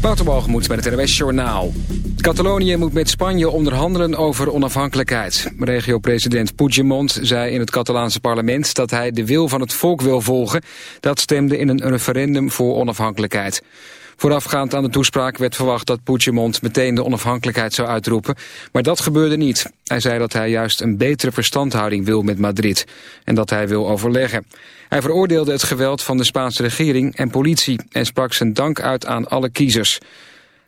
Waterbalgemoed met het NWS Journaal. Catalonië moet met Spanje onderhandelen over onafhankelijkheid. Regio-president Puigdemont zei in het Catalaanse parlement... dat hij de wil van het volk wil volgen. Dat stemde in een referendum voor onafhankelijkheid. Voorafgaand aan de toespraak werd verwacht dat Puigdemont meteen de onafhankelijkheid zou uitroepen. Maar dat gebeurde niet. Hij zei dat hij juist een betere verstandhouding wil met Madrid. En dat hij wil overleggen. Hij veroordeelde het geweld van de Spaanse regering en politie... en sprak zijn dank uit aan alle kiezers.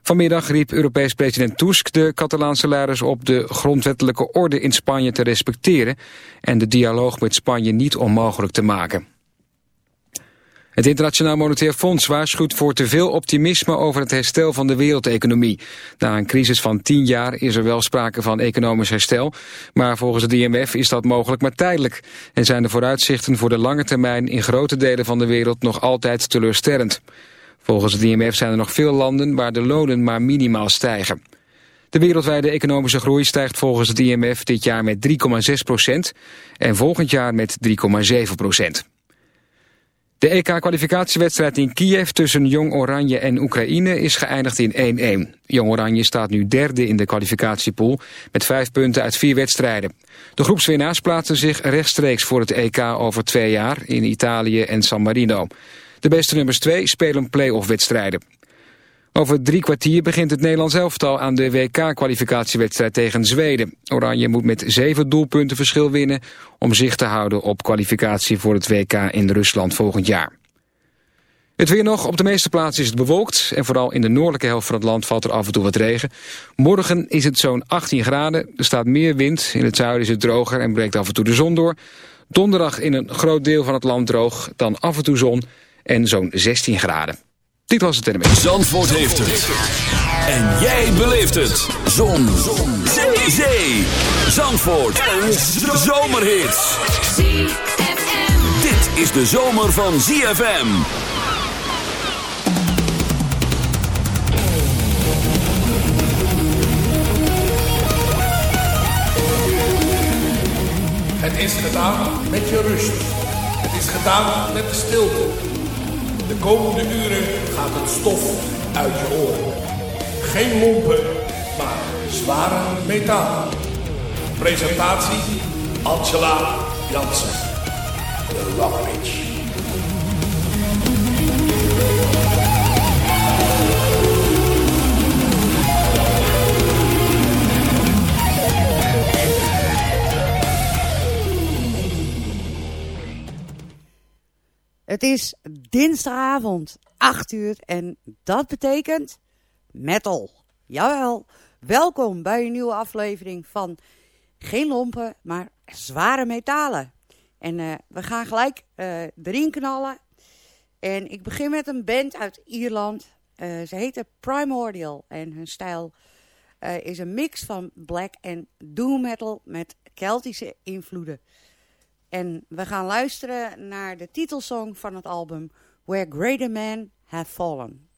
Vanmiddag riep Europees president Tusk de Catalaanse leiders op de grondwettelijke orde in Spanje te respecteren en de dialoog met Spanje niet onmogelijk te maken. Het Internationaal Monetair Fonds waarschuwt voor te veel optimisme over het herstel van de wereldeconomie. Na een crisis van tien jaar is er wel sprake van economisch herstel, maar volgens het IMF is dat mogelijk maar tijdelijk. En zijn de vooruitzichten voor de lange termijn in grote delen van de wereld nog altijd teleurstellend. Volgens het IMF zijn er nog veel landen waar de lonen maar minimaal stijgen. De wereldwijde economische groei stijgt volgens het IMF dit jaar met 3,6 procent en volgend jaar met 3,7 procent. De EK-kwalificatiewedstrijd in Kiev tussen Jong Oranje en Oekraïne is geëindigd in 1-1. Jong Oranje staat nu derde in de kwalificatiepool met vijf punten uit vier wedstrijden. De groepswinnaars plaatsen zich rechtstreeks voor het EK over twee jaar in Italië en San Marino. De beste nummers twee spelen play-off wedstrijden. Over drie kwartier begint het Nederlands elftal aan de WK-kwalificatiewedstrijd tegen Zweden. Oranje moet met zeven doelpunten verschil winnen om zich te houden op kwalificatie voor het WK in Rusland volgend jaar. Het weer nog. Op de meeste plaatsen is het bewolkt. En vooral in de noordelijke helft van het land valt er af en toe wat regen. Morgen is het zo'n 18 graden. Er staat meer wind. In het zuiden is het droger en breekt af en toe de zon door. Donderdag in een groot deel van het land droog. Dan af en toe zon en zo'n 16 graden. Dit was het NME. Zandvoort heeft het. En jij beleeft het. Zon. Zon. Zee. Zee. Zandvoort. Een zomerhit. Dit is de zomer van ZFM. Het is gedaan met je rust. Het is gedaan met de stilte. De komende uren gaat het stof uit je oren. Geen lompen, maar zware metaal. Presentatie Angela Jansen. De Rock Het is dinsdagavond, 8 uur en dat betekent metal. Jawel, welkom bij een nieuwe aflevering van geen lompen, maar zware metalen. En uh, we gaan gelijk uh, erin knallen. En ik begin met een band uit Ierland. Uh, ze heten Primordial en hun stijl is een mix van black en doom metal met Keltische invloeden. En we gaan luisteren naar de titelsong van het album Where Greater Men Have Fallen.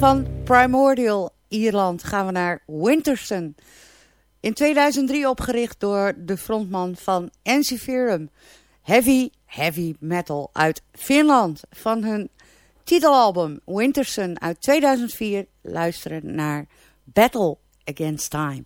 Van Primordial Ierland gaan we naar Winterson. In 2003 opgericht door de frontman van Ensiferum. Heavy, heavy metal uit Finland. Van hun titelalbum Winterson uit 2004 luisteren naar Battle Against Time.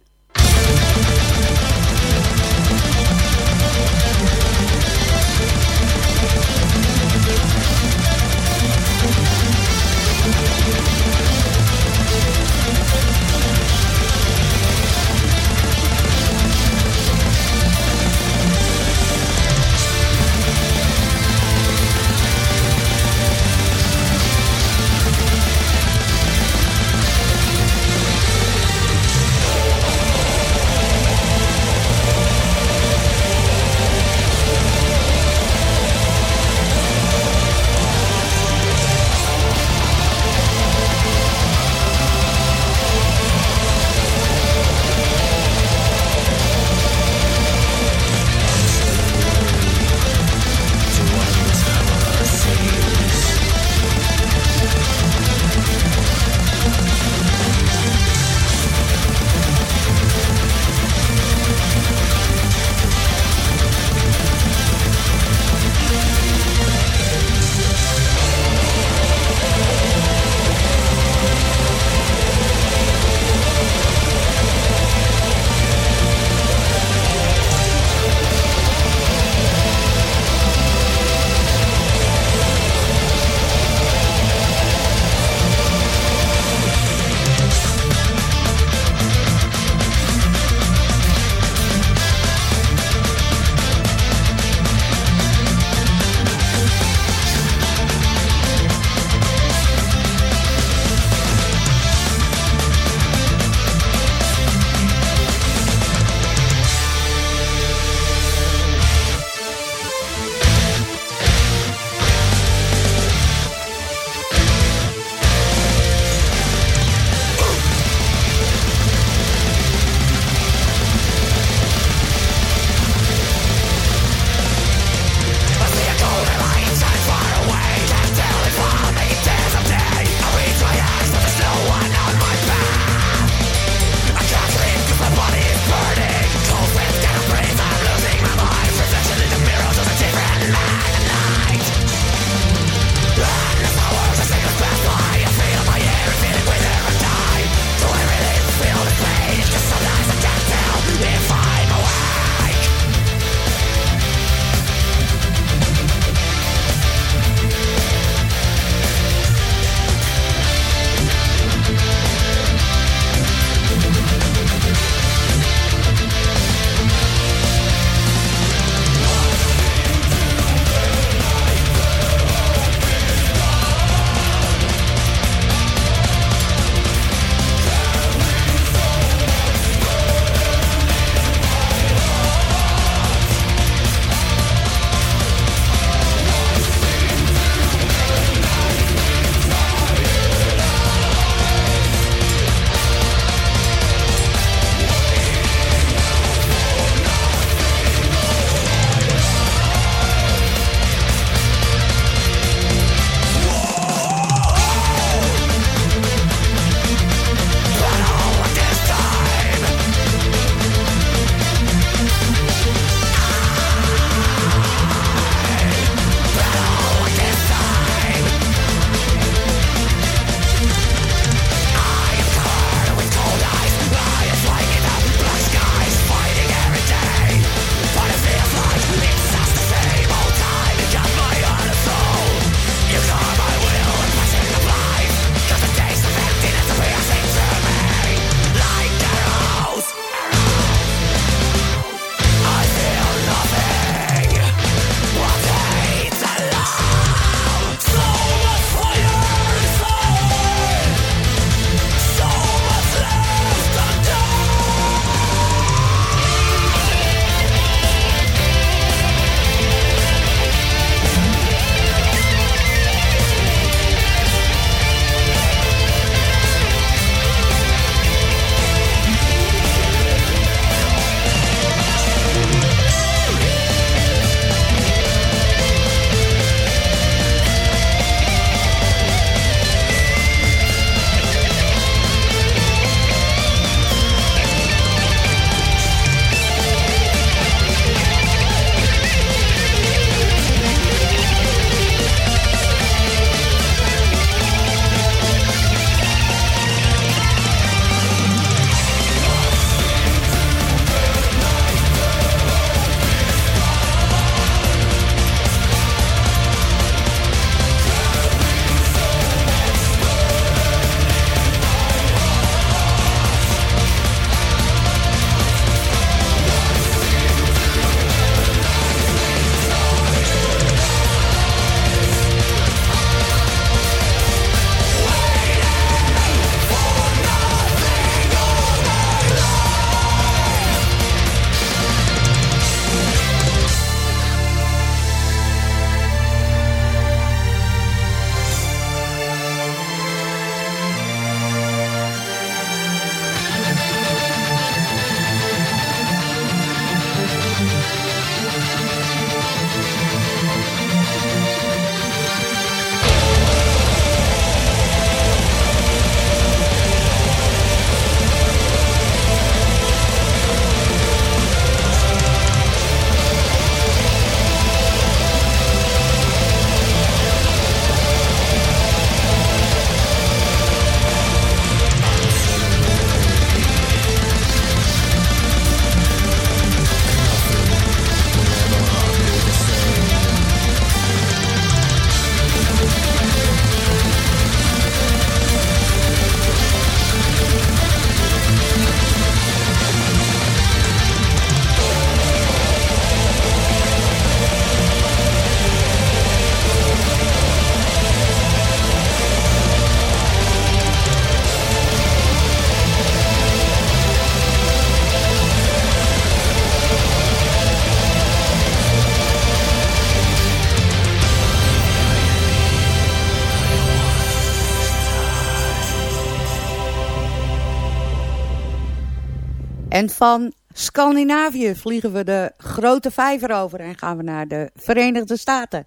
En van Scandinavië vliegen we de grote vijver over en gaan we naar de Verenigde Staten.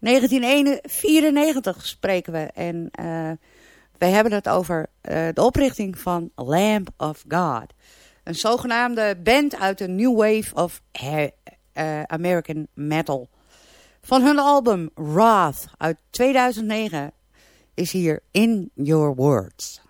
1994 spreken we en uh, we hebben het over uh, de oprichting van Lamb of God. Een zogenaamde band uit de New Wave of uh, American Metal. Van hun album Wrath uit 2009 is hier In Your Words.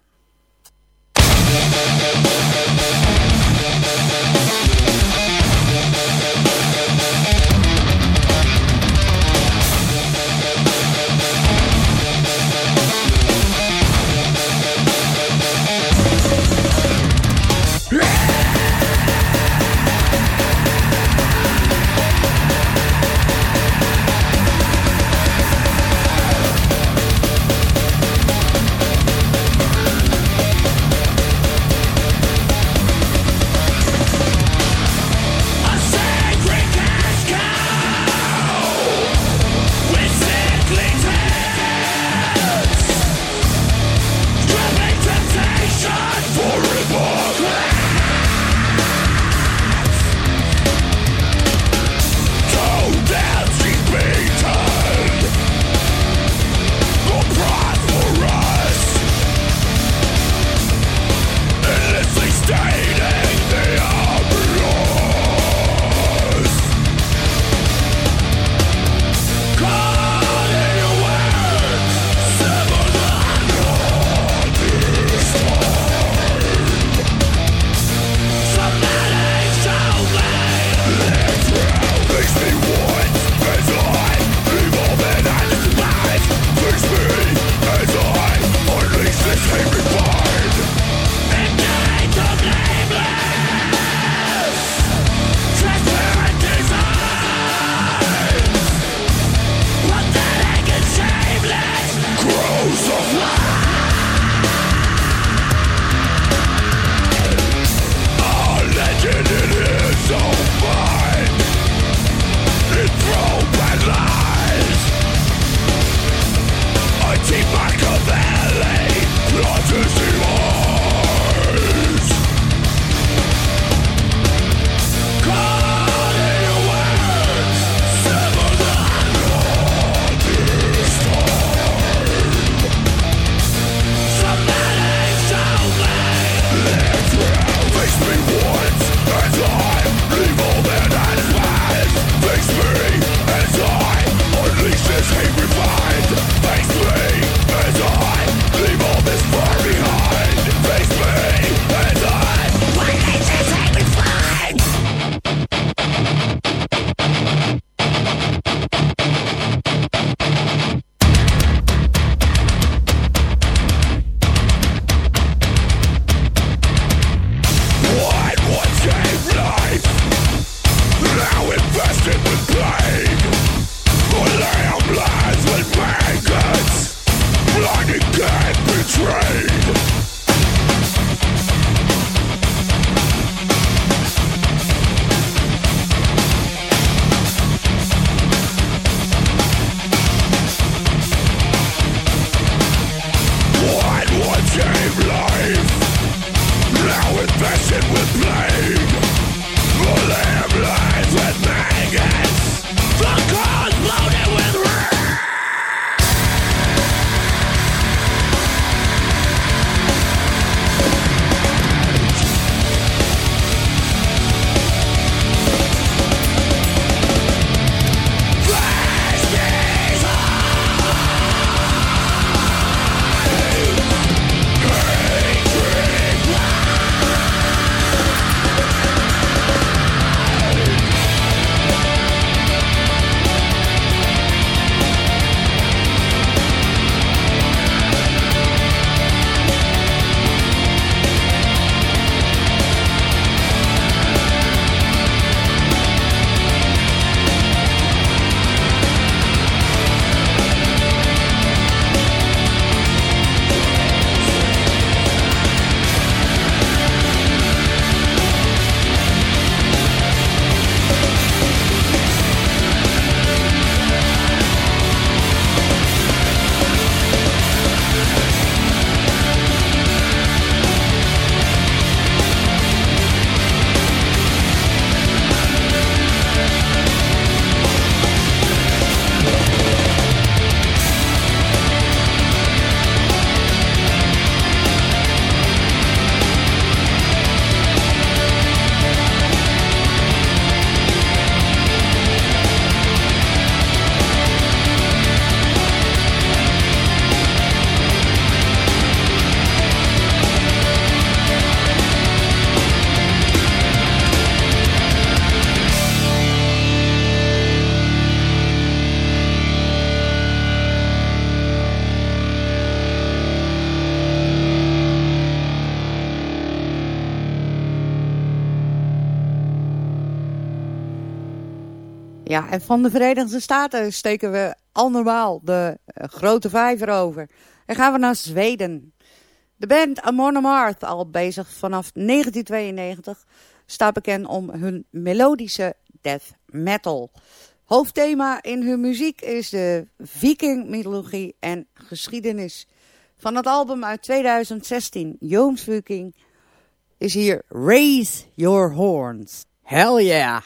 Ja, en van de Verenigde Staten steken we al de uh, grote vijver over. En gaan we naar Zweden. De band Amon Amarth, al bezig vanaf 1992, staat bekend om hun melodische death metal. Hoofdthema in hun muziek is de viking-mythologie en geschiedenis. Van het album uit 2016, Viking, is hier Raise Your Horns. Hell yeah!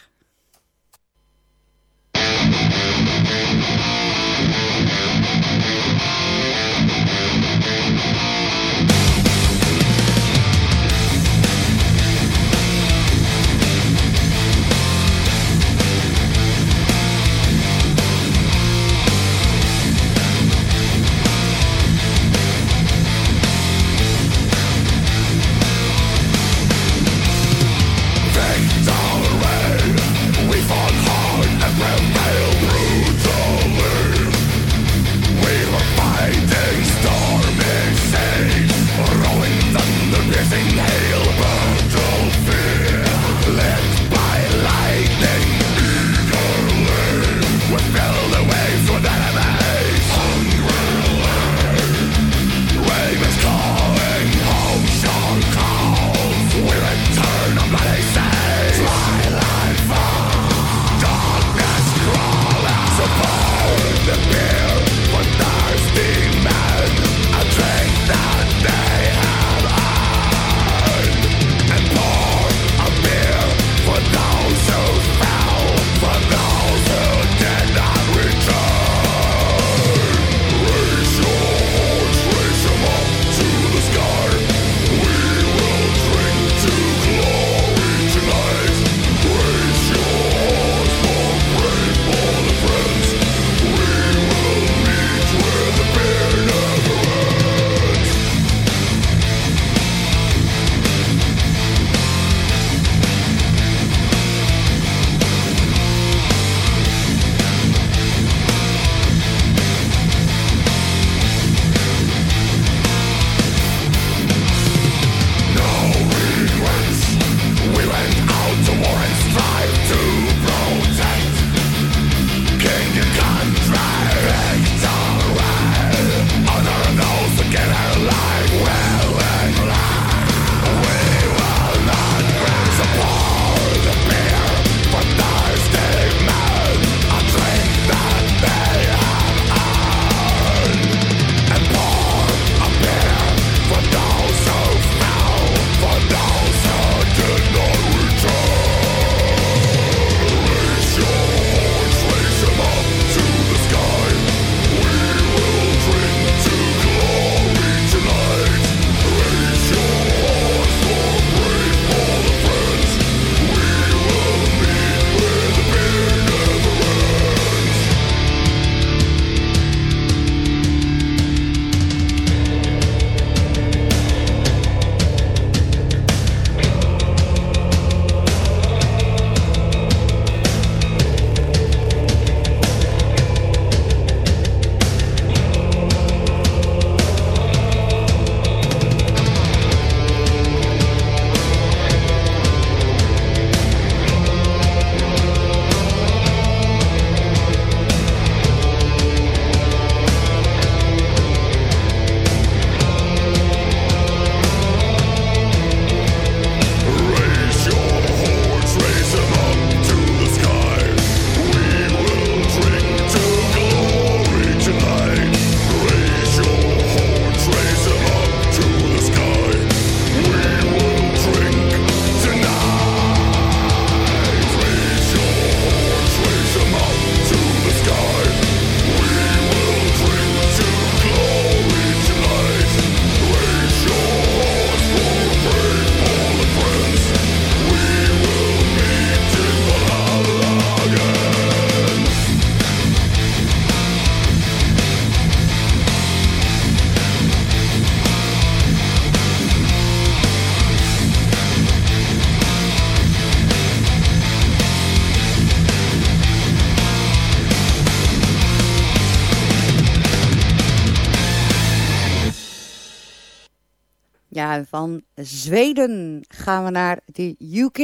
Zweden gaan we naar de UK.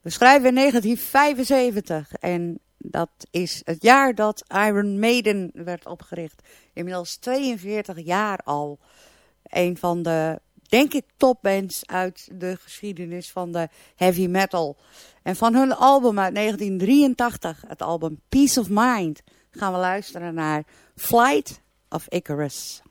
We schrijven in 1975 en Dat is het jaar dat Iron Maiden werd opgericht. Inmiddels 42 jaar al. Een van de, denk ik, topbands uit de geschiedenis van de heavy metal. En van hun album uit 1983, het album Peace of Mind, gaan we luisteren naar Flight of Icarus.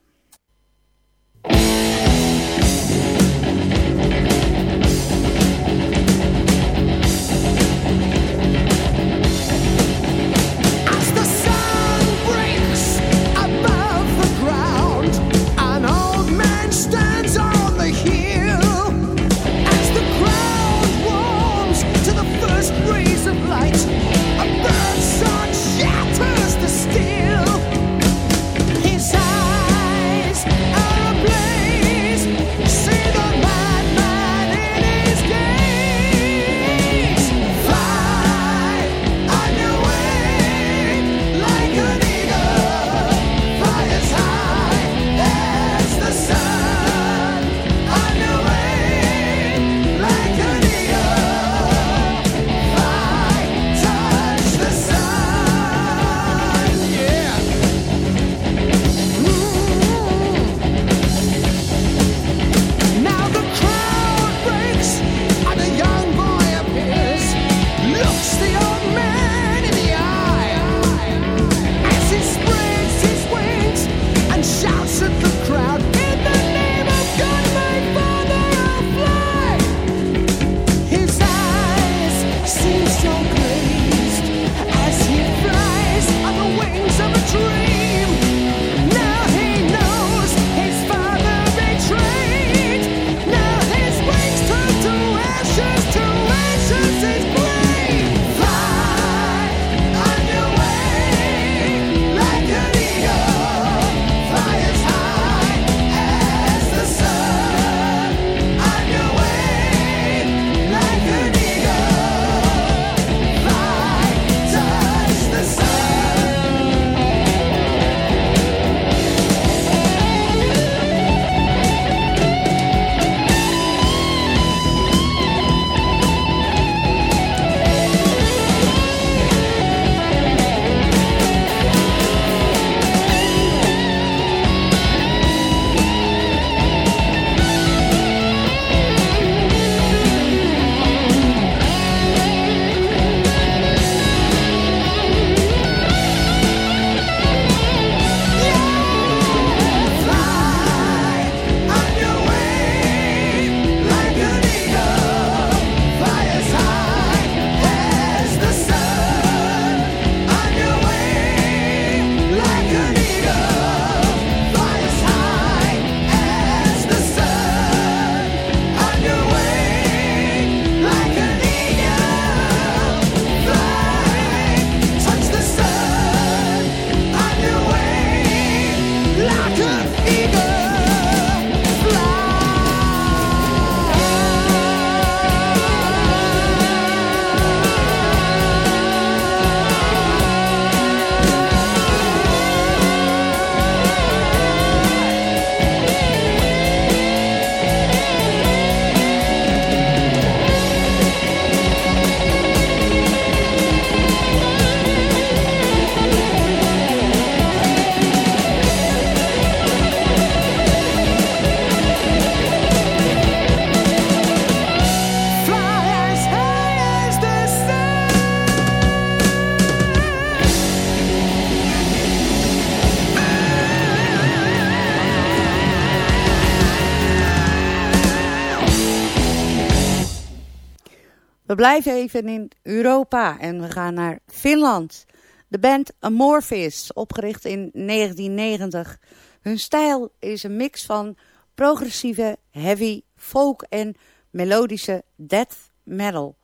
We blijven even in Europa en we gaan naar Finland. De band Amorphis, opgericht in 1990. Hun stijl is een mix van progressieve, heavy, folk en melodische death metal.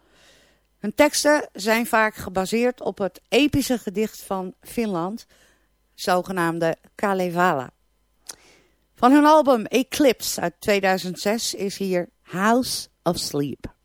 Hun teksten zijn vaak gebaseerd op het epische gedicht van Finland, zogenaamde Kalevala. Van hun album Eclipse uit 2006 is hier House of Sleep.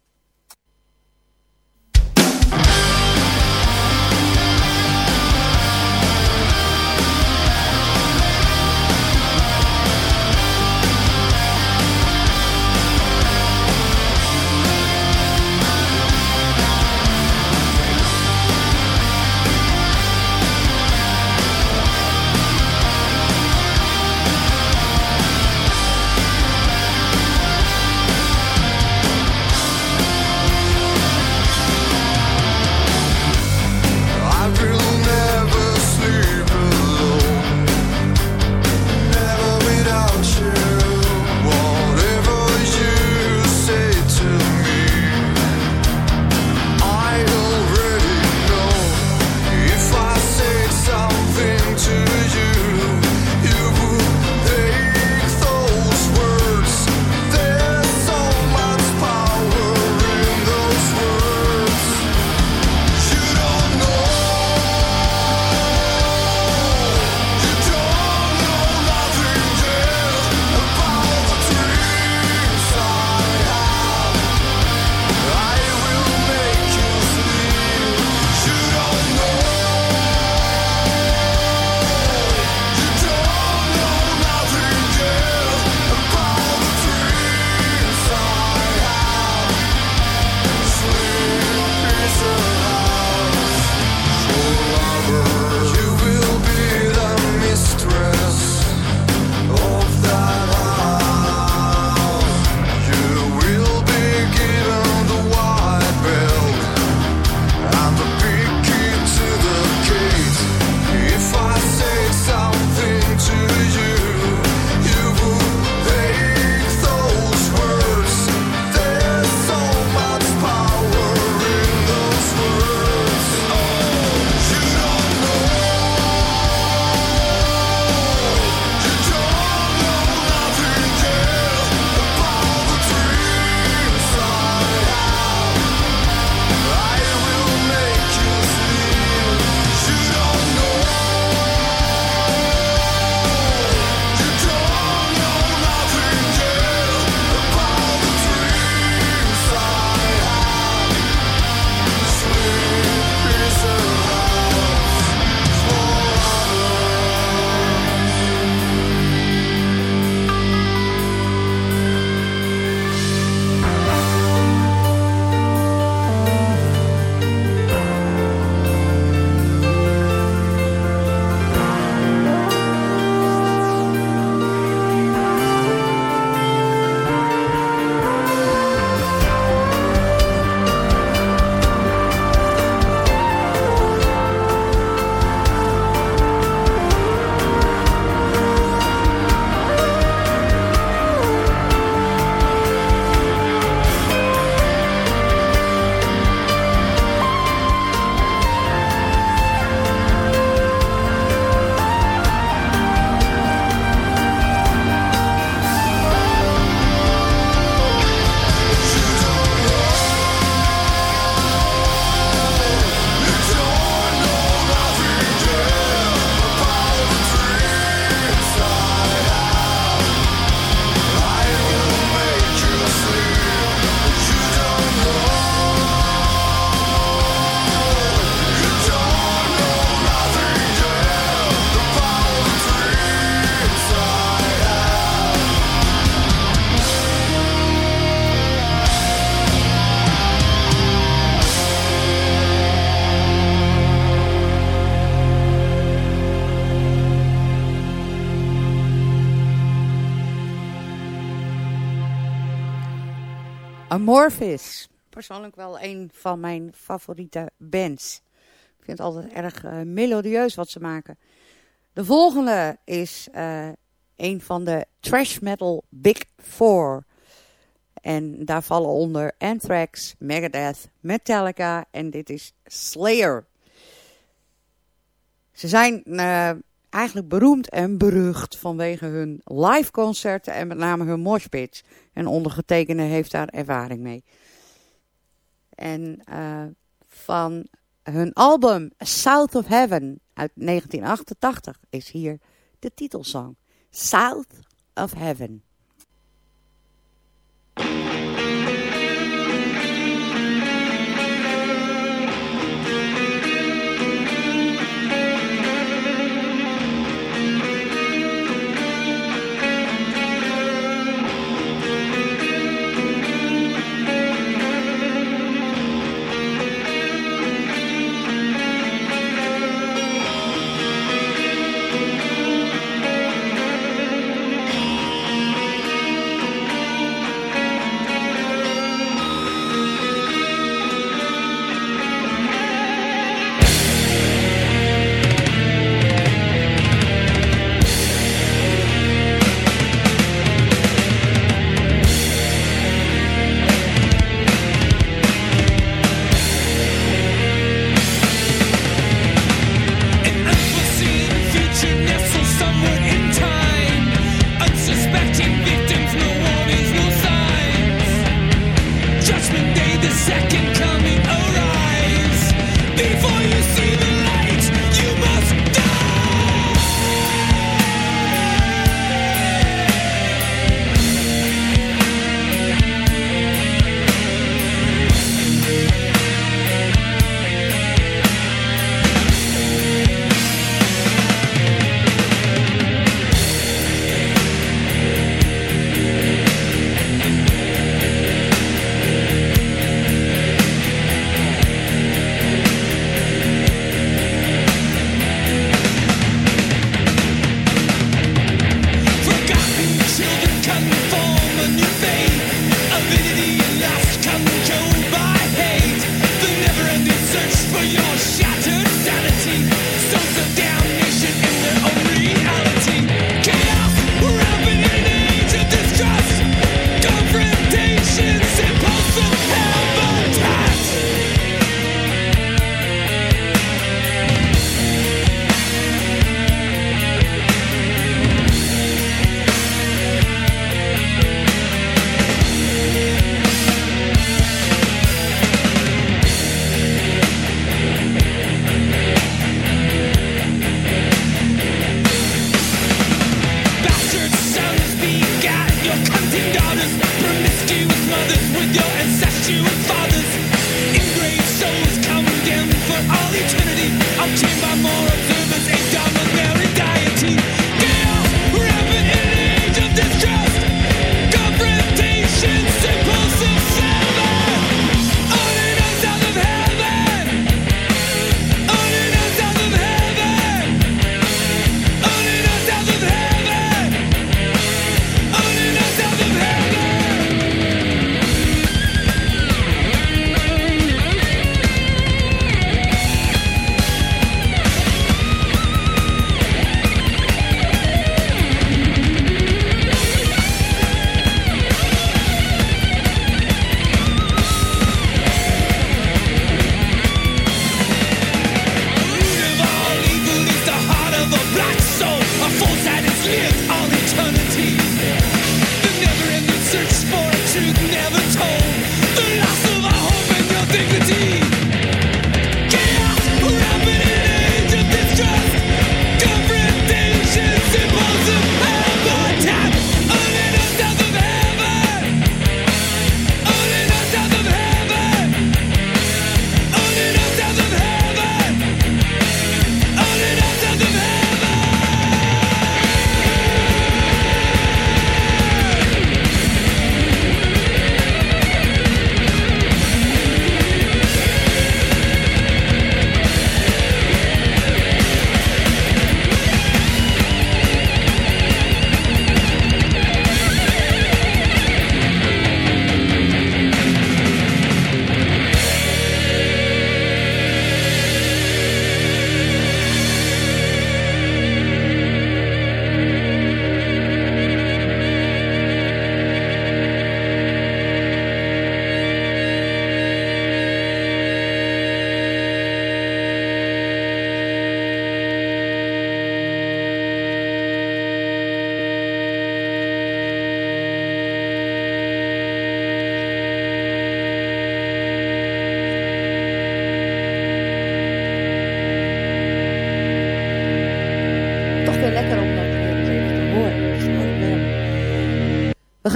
Amorphis. Persoonlijk wel een van mijn favoriete bands. Ik vind het altijd erg uh, melodieus wat ze maken. De volgende is uh, een van de trash metal Big Four. En daar vallen onder Anthrax, Megadeth, Metallica en dit is Slayer. Ze zijn uh, eigenlijk beroemd en berucht vanwege hun live concerten en met name hun moshpits. En ondergetekende heeft daar ervaring mee. En uh, van hun album South of Heaven uit 1988 is hier de titelsong. South of Heaven.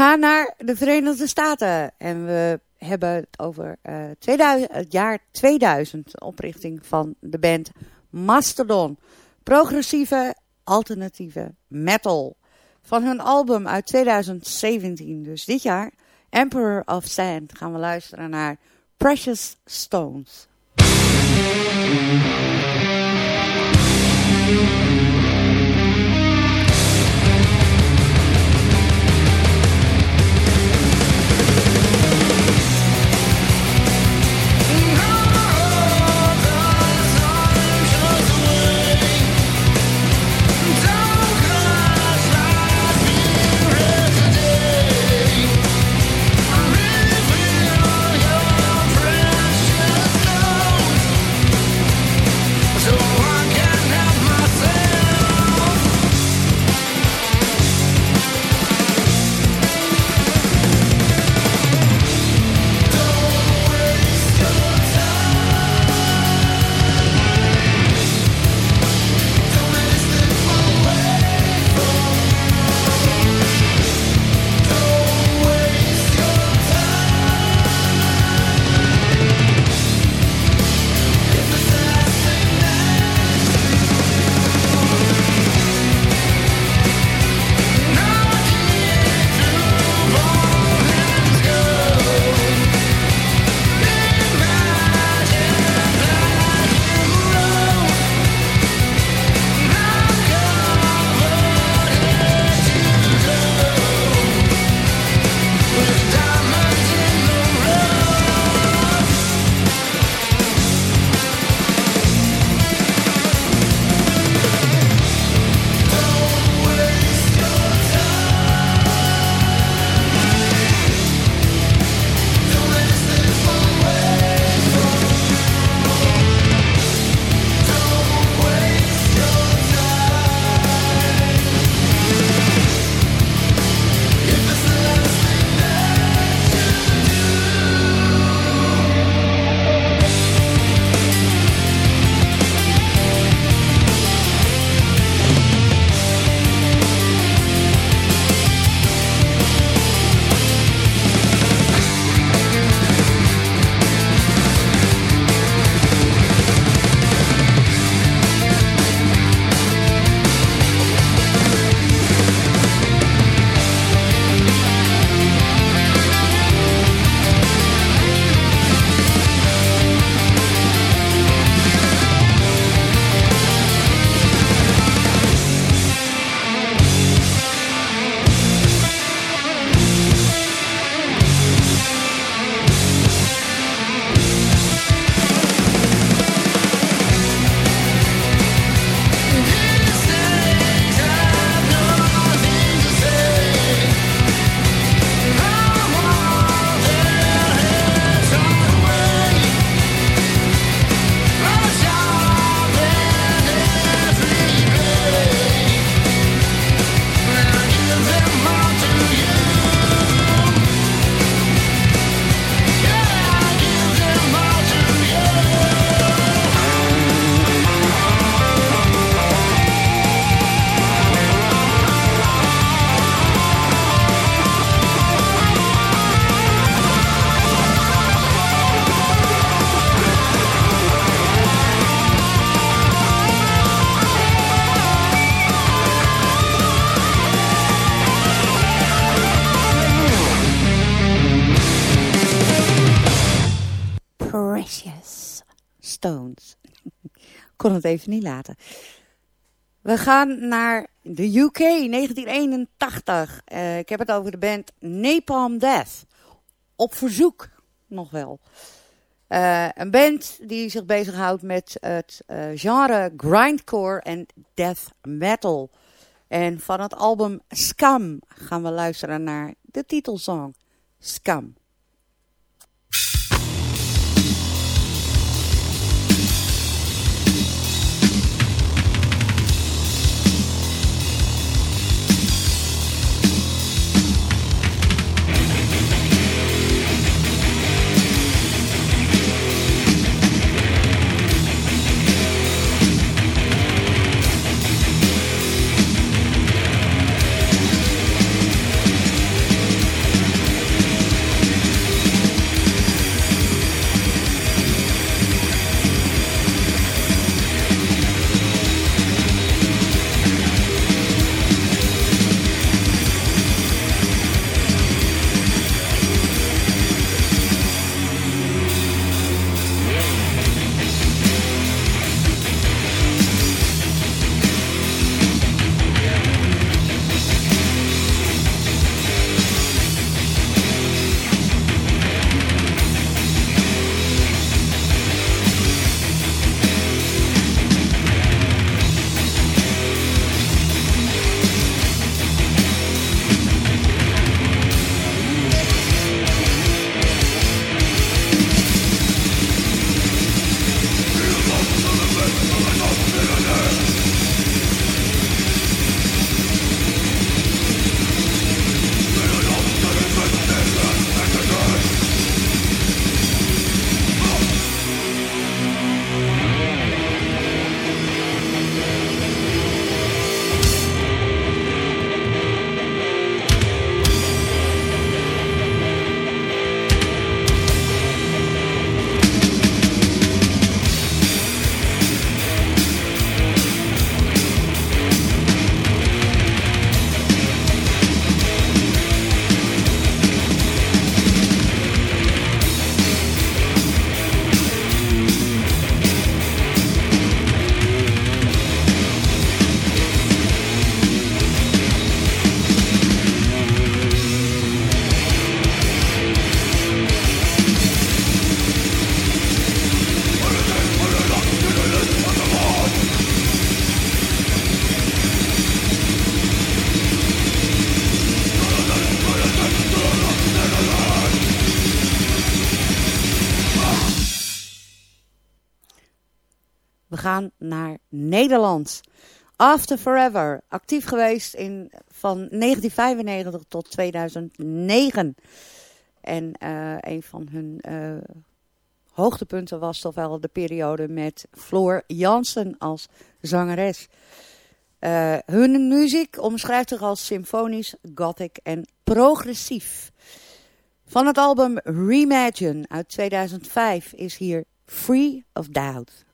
Gaan naar de Verenigde Staten en we hebben het over uh, 2000, het jaar 2000, de oprichting van de band Mastodon. Progressieve, alternatieve metal. Van hun album uit 2017, dus dit jaar, Emperor of Sand, gaan we luisteren naar Precious Stones. Even niet laten. We gaan naar de UK 1981. Uh, ik heb het over de band Napalm Death. Op verzoek nog wel. Uh, een band die zich bezighoudt met het uh, genre grindcore en death metal. En van het album Scum gaan we luisteren naar de titelsong Scum. After Forever, actief geweest in, van 1995 tot 2009. En uh, een van hun uh, hoogtepunten was toch wel de periode met Floor Jansen als zangeres. Uh, hun muziek omschrijft zich als symfonisch, gothic en progressief. Van het album Reimagine uit 2005 is hier Free of Doubt.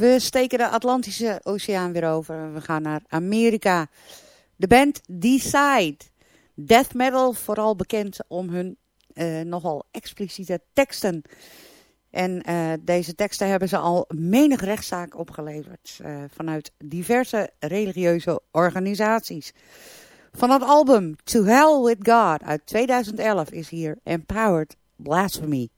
We steken de Atlantische Oceaan weer over. We gaan naar Amerika. De band Decide. Death metal, vooral bekend om hun uh, nogal expliciete teksten. En uh, deze teksten hebben ze al menig rechtszaak opgeleverd. Uh, vanuit diverse religieuze organisaties. Van het album To Hell With God uit 2011 is hier Empowered Blasphemy.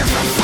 Different from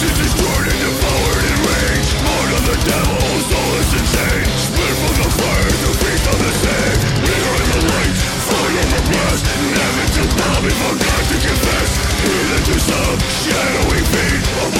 Christians destroyed devoured in rage of the devil, soul is insane from the fire to feast on the same Leader in the light, full of the blast Never to bow before God to confess. Heathen to some, feet